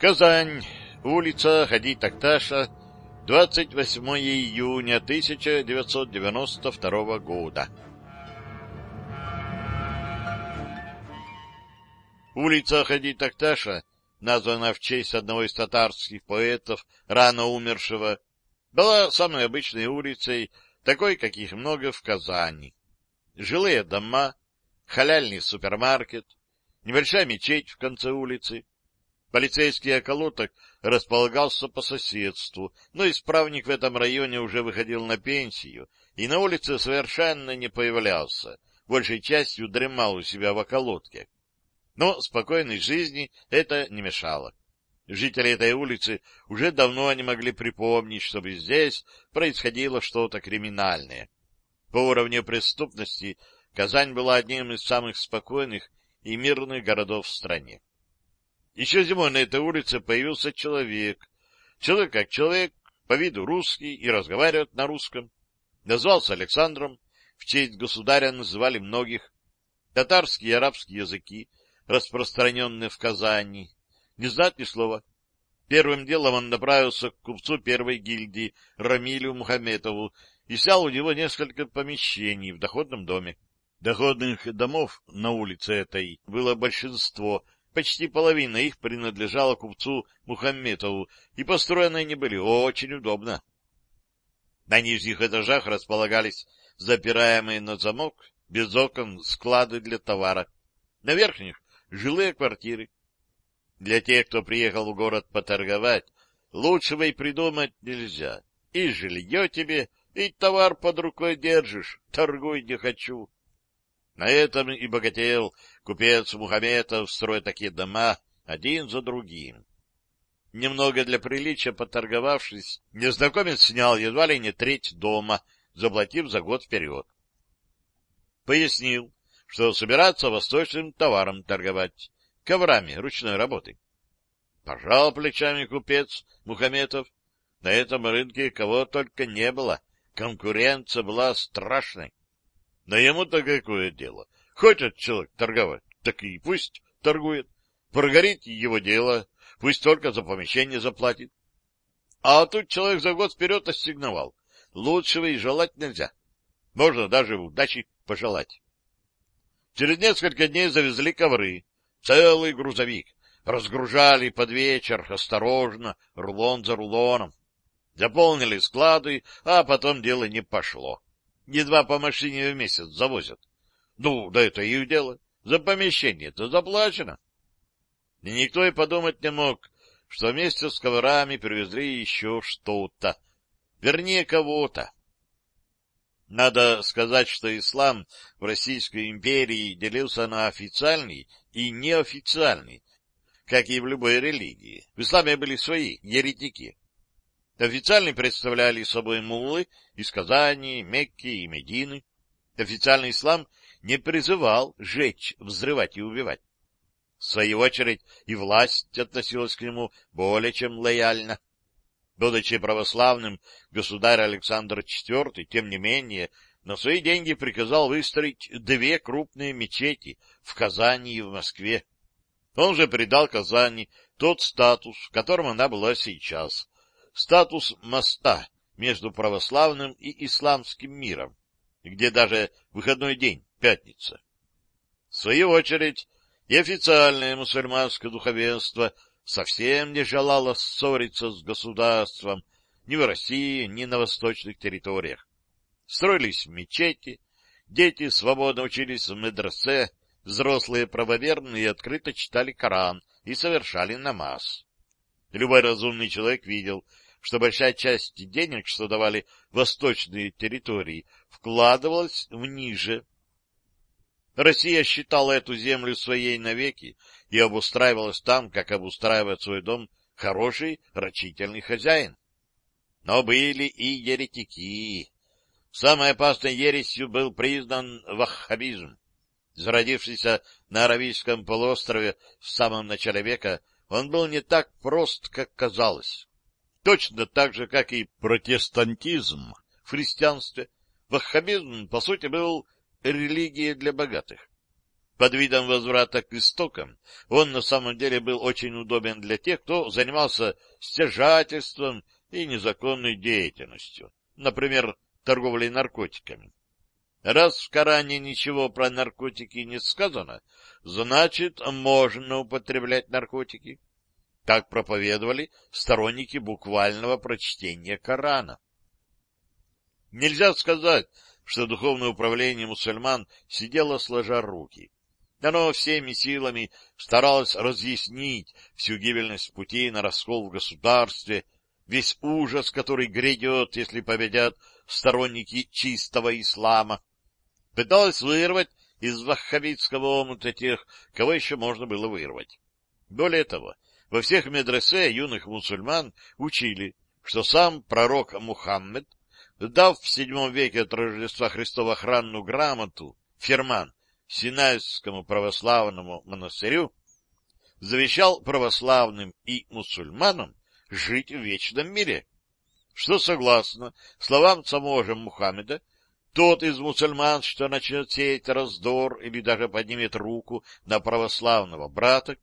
Казань. Улица Хади Такташа. 28 июня 1992 года. Улица Хади Такташа, названа в честь одного из татарских поэтов, рано умершего, была самой обычной улицей, такой, каких много в Казани. Жилые дома, халяльный супермаркет, небольшая мечеть в конце улицы. Полицейский околоток располагался по соседству, но исправник в этом районе уже выходил на пенсию и на улице совершенно не появлялся, большей частью дремал у себя в околотке. Но спокойной жизни это не мешало. Жители этой улицы уже давно не могли припомнить, чтобы здесь происходило что-то криминальное. По уровню преступности Казань была одним из самых спокойных и мирных городов в стране. Еще зимой на этой улице появился человек. Человек как человек, по виду русский и разговаривает на русском. Назвался Александром, в честь государя называли многих. Татарские и арабские языки, распространенные в Казани, не знать ни слова. Первым делом он направился к купцу первой гильдии Рамилю Мухаметову и снял у него несколько помещений в доходном доме. Доходных домов на улице этой было большинство, почти половина их принадлежала купцу Мухаметову, и построены они были очень удобно. На нижних этажах располагались запираемые на замок, без окон, склады для товара. На верхних — жилые квартиры. Для тех, кто приехал в город поторговать, лучшего и придумать нельзя. И жилье тебе, и товар под рукой держишь, торгуй не хочу. На этом и богател купец Мухаметов, строя такие дома один за другим. Немного для приличия поторговавшись, незнакомец снял едва ли не треть дома, заплатив за год вперед. Пояснил, что собираться восточным товаром торговать, коврами ручной работы. Пожал плечами купец Мухаметов. На этом рынке кого только не было. Конкуренция была страшной. Но ему-то какое дело? Хочет человек торговать, так и пусть торгует. Прогорит его дело, пусть только за помещение заплатит. А тут человек за год вперед ассигновал. Лучшего и желать нельзя. Можно даже удачи пожелать. Через несколько дней завезли ковры. Целый грузовик. Разгружали под вечер, осторожно, рулон за рулоном. Заполнили склады, а потом дело не пошло. Едва по машине в месяц завозят. Ну, да это их дело. За помещение-то заплачено. И никто и подумать не мог, что вместе с коврами привезли еще что-то. Вернее, кого-то. Надо сказать, что ислам в Российской империи делился на официальный и неофициальный, как и в любой религии. В исламе были свои еретики. Официальные представляли собой муллы из Казани, Мекки и Медины. Официальный ислам не призывал жечь, взрывать и убивать. В свою очередь и власть относилась к нему более чем лояльно. Будучи православным, государь Александр IV, тем не менее, на свои деньги приказал выстроить две крупные мечети в Казани и в Москве. Он же придал Казани тот статус, в котором она была сейчас. Статус моста между православным и исламским миром, где даже выходной день, пятница. В свою очередь, и официальное мусульманское духовенство совсем не желала ссориться с государством ни в России, ни на восточных территориях. Строились мечети, дети свободно учились в медресе, взрослые правоверные открыто читали Коран и совершали намаз. Любой разумный человек видел, что большая часть денег, что давали восточные территории, вкладывалась в ниже Россия считала эту землю своей навеки и обустраивалась там, как обустраивает свой дом хороший, рачительный хозяин. Но были и еретики. Самой опасной ересью был признан ваххабизм. Зародившийся на Аравийском полуострове в самом начале века, он был не так прост, как казалось. Точно так же, как и протестантизм в христианстве, ваххабизм, по сути, был религия для богатых. Под видом возврата к истокам он на самом деле был очень удобен для тех, кто занимался стяжательством и незаконной деятельностью, например, торговлей наркотиками. Раз в Коране ничего про наркотики не сказано, значит, можно употреблять наркотики. Так проповедовали сторонники буквального прочтения Корана. Нельзя сказать, что духовное управление мусульман сидело сложа руки. Оно всеми силами старалось разъяснить всю гибельность пути на раскол в государстве, весь ужас, который грядет, если победят сторонники чистого ислама. Пыталось вырвать из ваххабитского омута тех, кого еще можно было вырвать. Более того, во всех медресе юных мусульман учили, что сам пророк Мухаммед, дав в VII веке от Рождества Христова охранную грамоту, ферман, Синайскому православному монастырю, завещал православным и мусульманам жить в вечном мире, что, согласно словам самого же Мухаммеда, тот из мусульман, что начнет сеять раздор или даже поднимет руку на православного брата,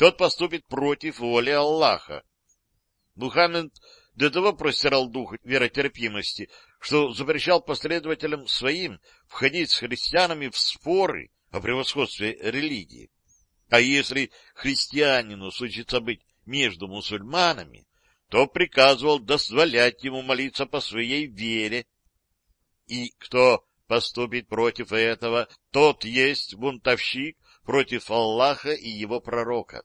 тот поступит против воли Аллаха. Мухаммед до того простирал дух веротерпимости, что запрещал последователям своим входить с христианами в споры о превосходстве религии. А если христианину случится быть между мусульманами, то приказывал дозволять ему молиться по своей вере. И кто поступит против этого, тот есть бунтовщик против Аллаха и его пророка.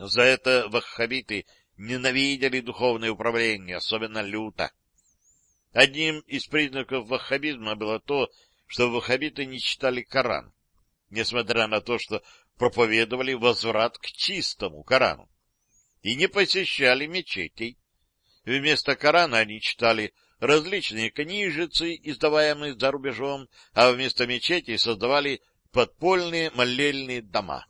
За это ваххабиты ненавидели духовное управление, особенно люто. Одним из признаков ваххабизма было то, что ваххабиты не читали Коран, несмотря на то, что проповедовали возврат к чистому Корану, и не посещали мечетей. Вместо Корана они читали различные книжицы, издаваемые за рубежом, а вместо мечетей создавали подпольные молельные дома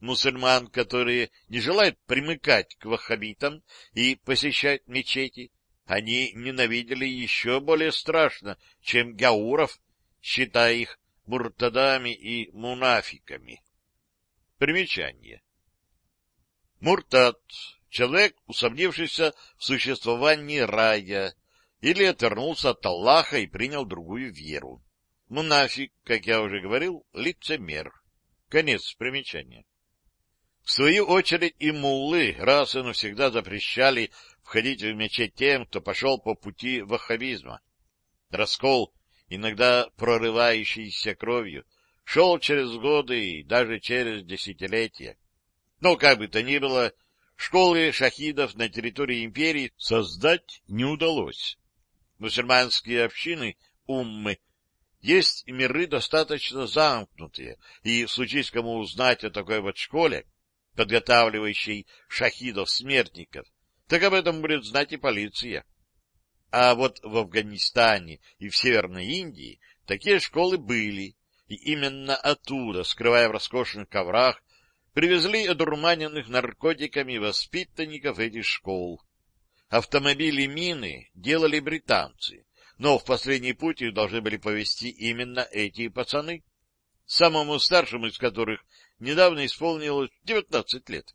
мусульман, которые не желают примыкать к ваххабитам и посещать мечети, они ненавидели еще более страшно, чем гауров, считая их муртадами и мунафиками. Примечание. Муртад — человек, усомнившийся в существовании рая, или отвернулся от Аллаха и принял другую веру. Мунафик, как я уже говорил, лицемер. Конец примечания. В свою очередь и муллы раз и навсегда запрещали входить в мечеть тем, кто пошел по пути ваххабизма. Раскол, иногда прорывающийся кровью, шел через годы и даже через десятилетия. Но, как бы то ни было, школы шахидов на территории империи создать не удалось. Мусульманские общины, уммы, есть миры достаточно замкнутые, и, случись кому узнать о такой вот школе, подготавливающей шахидов-смертников, так об этом будет знать и полиция. А вот в Афганистане и в Северной Индии такие школы были, и именно оттуда, скрывая в роскошных коврах, привезли одурманенных наркотиками воспитанников этих школ. Автомобили мины делали британцы, но в последний путь их должны были повезти именно эти пацаны, самому старшему из которых недавно исполнилось девятнадцать лет.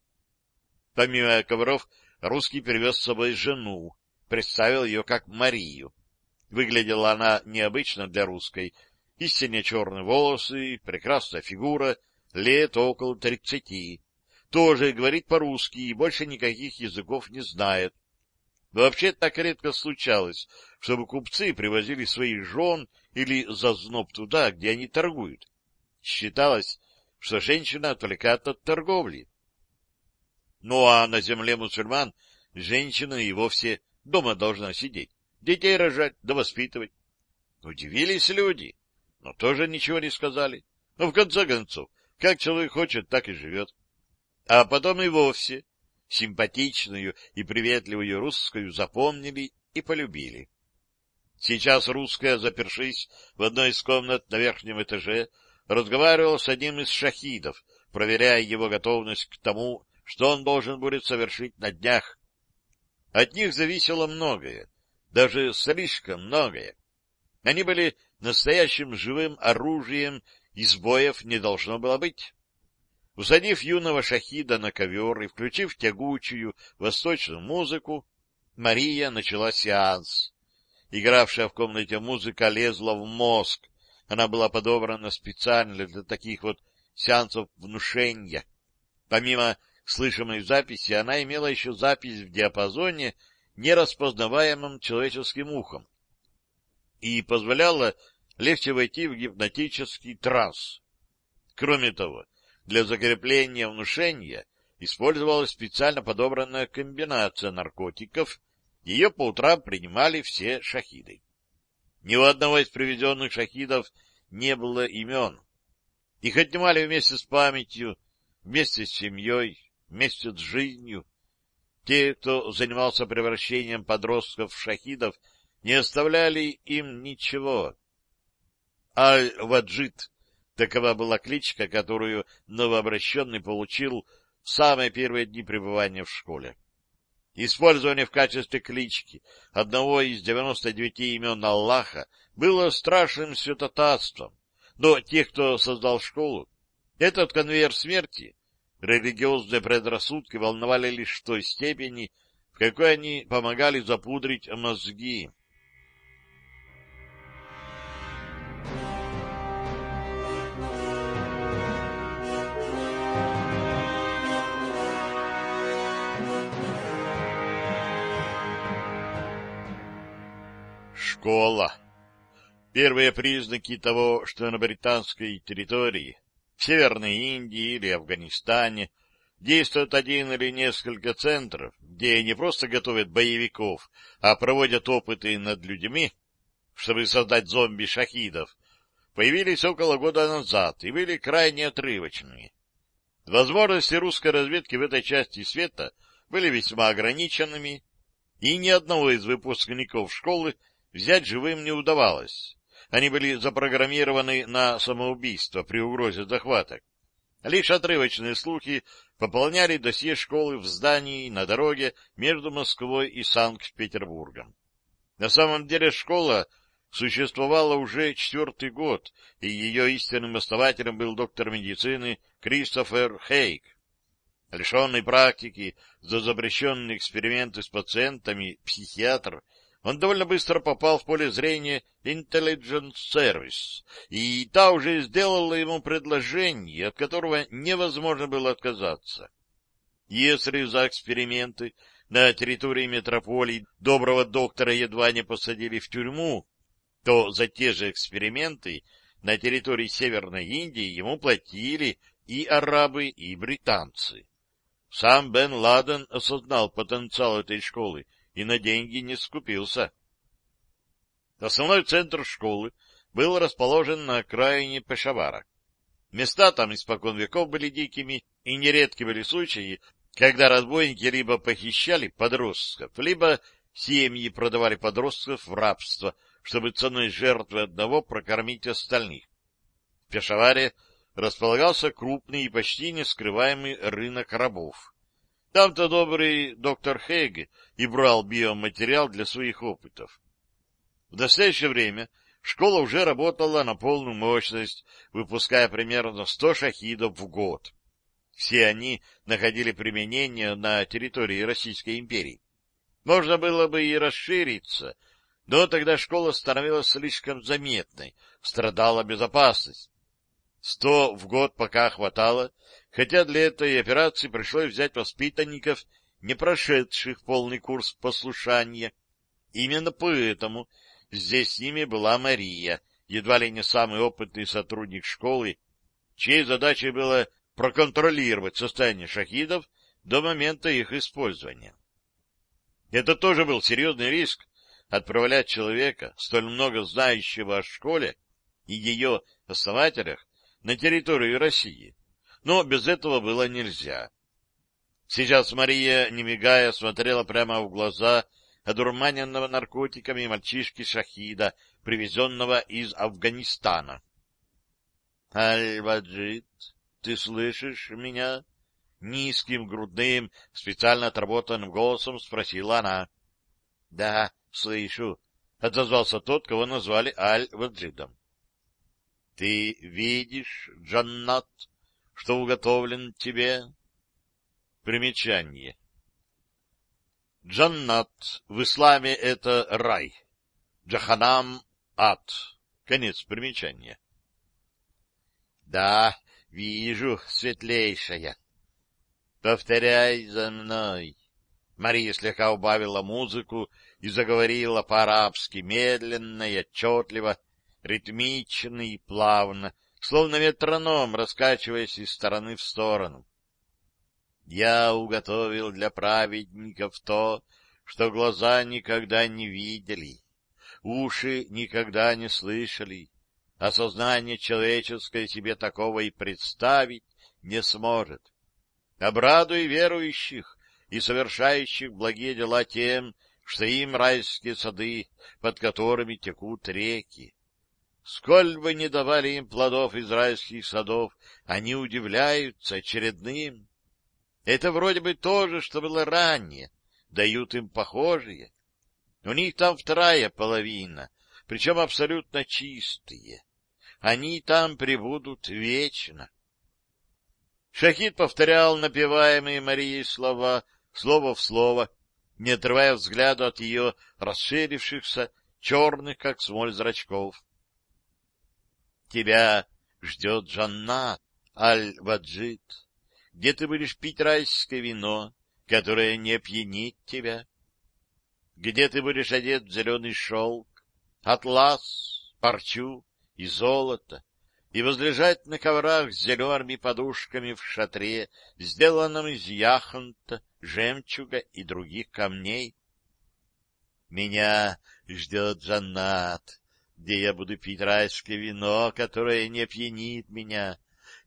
Помимо ковров, русский привез с собой жену, представил ее как Марию. Выглядела она необычно для русской. Истинно черные волосы, прекрасная фигура, лет около тридцати. Тоже говорит по-русски и больше никаких языков не знает. Вообще так редко случалось, чтобы купцы привозили своих жен или зазноб туда, где они торгуют. Считалось, что женщина отвлекает от торговли. Ну а на земле мусульман женщина и вовсе дома должна сидеть, детей рожать да воспитывать. Удивились люди, но тоже ничего не сказали. Но в конце концов, как человек хочет, так и живет. А потом и вовсе симпатичную и приветливую русскую запомнили и полюбили. Сейчас русская, запершись в одной из комнат на верхнем этаже, разговаривал с одним из шахидов, проверяя его готовность к тому, что он должен будет совершить на днях. От них зависело многое, даже слишком многое. Они были настоящим живым оружием избоев не должно было быть. Усадив юного шахида на ковер и включив тягучую восточную музыку, Мария начала сеанс. Игравшая в комнате музыка лезла в мозг. Она была подобрана специально для таких вот сеансов внушения. Помимо слышимой записи, она имела еще запись в диапазоне, нераспознаваемым человеческим ухом, и позволяла легче войти в гипнотический транс. Кроме того, для закрепления внушения использовалась специально подобранная комбинация наркотиков, ее по утрам принимали все шахиды. Ни у одного из приведенных шахидов не было имен. Их отнимали вместе с памятью, вместе с семьей, вместе с жизнью. Те, кто занимался превращением подростков в шахидов, не оставляли им ничего. Аль-Ваджид — такова была кличка, которую новообращенный получил в самые первые дни пребывания в школе. Использование в качестве клички одного из девяносто девяти имен Аллаха было страшным святотатством, но тех, кто создал школу, этот конвейер смерти, религиозные предрассудки волновали лишь в той степени, в какой они помогали запудрить мозги. Школа. Первые признаки того, что на британской территории, в Северной Индии или Афганистане, действует один или несколько центров, где не просто готовят боевиков, а проводят опыты над людьми, чтобы создать зомби-шахидов, появились около года назад и были крайне отрывочными. Возможности русской разведки в этой части света были весьма ограниченными, и ни одного из выпускников школы взять живым не удавалось. Они были запрограммированы на самоубийство при угрозе захвата. Лишь отрывочные слухи пополняли досье школы в здании на дороге между Москвой и Санкт-Петербургом. На самом деле школа существовала уже четвертый год, и ее истинным основателем был доктор медицины Кристофер Хейк. Лишенный практики за запрещенные эксперименты с пациентами психиатр — он довольно быстро попал в поле зрения Intelligence Service, и та уже сделала ему предложение, от которого невозможно было отказаться. Если за эксперименты на территории метрополии доброго доктора едва не посадили в тюрьму, то за те же эксперименты на территории Северной Индии ему платили и арабы, и британцы. Сам Бен Ладен осознал потенциал этой школы и на деньги не скупился. Основной центр школы был расположен на окраине Пешавара. Места там испокон веков были дикими, и нередки были случаи, когда разбойники либо похищали подростков, либо семьи продавали подростков в рабство, чтобы ценой жертвы одного прокормить остальных. В Пешаваре располагался крупный и почти нескрываемый рынок рабов. Там-то добрый доктор Хейг и брал биоматериал для своих опытов. В настоящее время школа уже работала на полную мощность, выпуская примерно 100 шахидов в год. Все они находили применение на территории Российской империи. Можно было бы и расшириться, но тогда школа становилась слишком заметной, страдала безопасность. Сто в год пока хватало, хотя для этой операции пришлось взять воспитанников, не прошедших полный курс послушания. Именно поэтому здесь с ними была Мария, едва ли не самый опытный сотрудник школы, чьей задачей было проконтролировать состояние шахидов до момента их использования. Это тоже был серьезный риск отправлять человека, столь много знающего о школе и ее основателях, на территорию России, но без этого было нельзя. Сейчас Мария, не мигая, смотрела прямо в глаза одурманенного наркотиками мальчишки-шахида, привезенного из Афганистана. — Аль-Ваджид, ты слышишь меня? — низким, грудным, специально отработанным голосом спросила она. — Да, слышу, — отозвался тот, кого назвали Аль-Ваджидом. Ты видишь, Джаннат, что уготовлен тебе? Примечание. Джаннат в исламе это рай. Джаханам — ад. Конец примечания. Да, вижу, светлейшая. Повторяй за мной. Мария слегка убавила музыку и заговорила по-арабски, медленно и отчетливо, ритмично и плавно, словно метроном, раскачиваясь из стороны в сторону. Я уготовил для праведников то, что глаза никогда не видели, уши никогда не слышали, а сознание человеческое себе такого и представить не сможет. Обрадуй верующих и совершающих благие дела тем, что им райские сады, под которыми текут реки. Сколь бы ни давали им плодов из райских садов, они удивляются очередным. Это вроде бы то же, что было ранее, дают им похожие. У них там вторая половина, причем абсолютно чистые. Они там пребудут вечно. Шахид повторял напеваемые Марией слова, слово в слово, не отрывая взгляда от ее расширившихся, черных, как смоль, зрачков. Тебя ждет Джаннат, Аль-Ваджид, где ты будешь пить райское вино, которое не пьянит тебя, где ты будешь одет в зеленый шелк, атлас, парчу и золото, и возлежать на коврах с зелеными подушками в шатре, сделанном из яхонта, жемчуга и других камней. Меня ждет Джаннат, где я буду пить райское вино, которое не пьянит меня,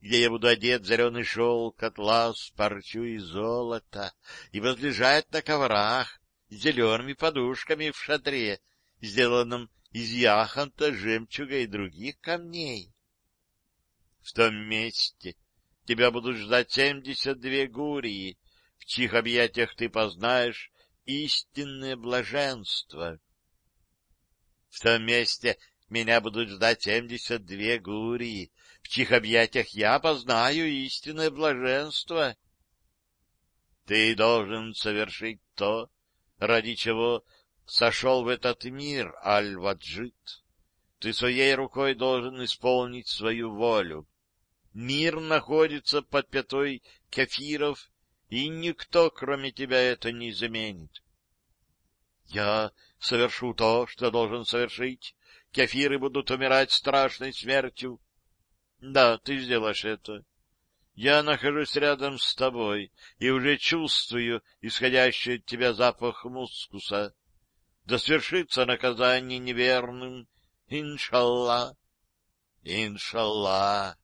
где я буду одет в зеленый шелк, атлас, парчу и золото, и возлежать на коврах с зелеными подушками в шатре, сделанном из яхонта, жемчуга и других камней. В том месте тебя будут ждать семьдесят две гурии, в чьих объятиях ты познаешь истинное блаженство. В том месте меня будут ждать семьдесят две гурии, в чьих объятиях я познаю истинное блаженство. Ты должен совершить то, ради чего сошел в этот мир, Аль-Ваджид. Ты своей рукой должен исполнить свою волю. Мир находится под пятой кефиров, и никто, кроме тебя, это не заменит. Я совершу то, что должен совершить. Кефиры будут умирать страшной смертью. Да, ты сделаешь это. Я нахожусь рядом с тобой и уже чувствую исходящий от тебя запах мускуса. Да свершится наказание неверным, иншалла, иншалла.